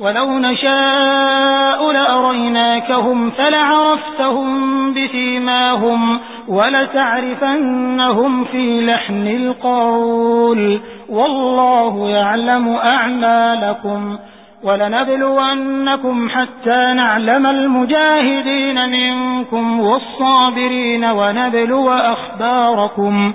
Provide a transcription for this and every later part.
ولو نشاء لأريناكهم فلعرفتهم بسيماهم ولتعرفنهم في لحن القول والله يعلم أعمالكم ولنبلونكم حتى نعلم المجاهدين منكم والصابرين ونبلو أخباركم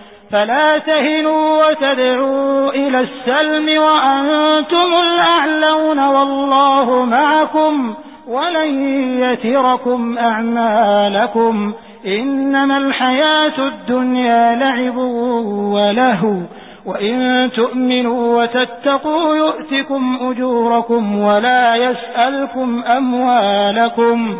فلا تهنوا وتدعوا إلى السلم وأنتم الأعلون والله معكم ولن يتركم أعمالكم إنما الحياة الدنيا لعب وله وإن تؤمنوا وتتقوا يؤتكم أجوركم ولا يسألكم أموالكم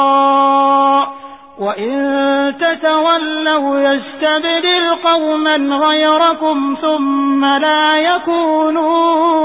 وإن تتولوا يستبدل قوما غيركم ثم لا أمثالكم